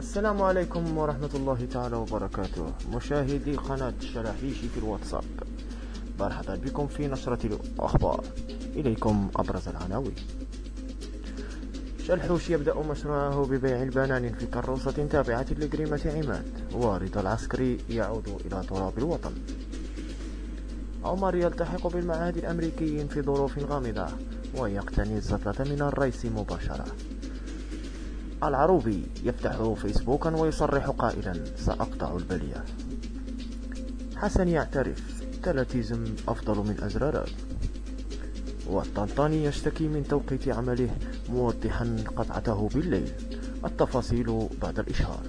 السلام عليكم ورحمة الله تعالى وبركاته. مشاهدي قناة شلاحيشي في الواتساب. مرحبا بكم في نشرة الأخبار. إليكم أبرز العناوين. شلحوش يبدأ مشروعه ببيع البنان في كروسة تابعة لجريمة عماد. ورضا العسكري يعود إلى تراب الوطن. عمر يلتحق بالمعاهد الأمريكيين في ظروف غامضة ويقتني الزفرة من الرئيس مباشرة. العروبي يفتح فيسبوكا ويصرح قائلا سأقطع البلية. حسن يعترف تلاتيزم أفضل من أزرارات. والطنطاني يشتكي من توقيت عمله موضحا قطعته بالليل التفاصيل بعد الإشهار.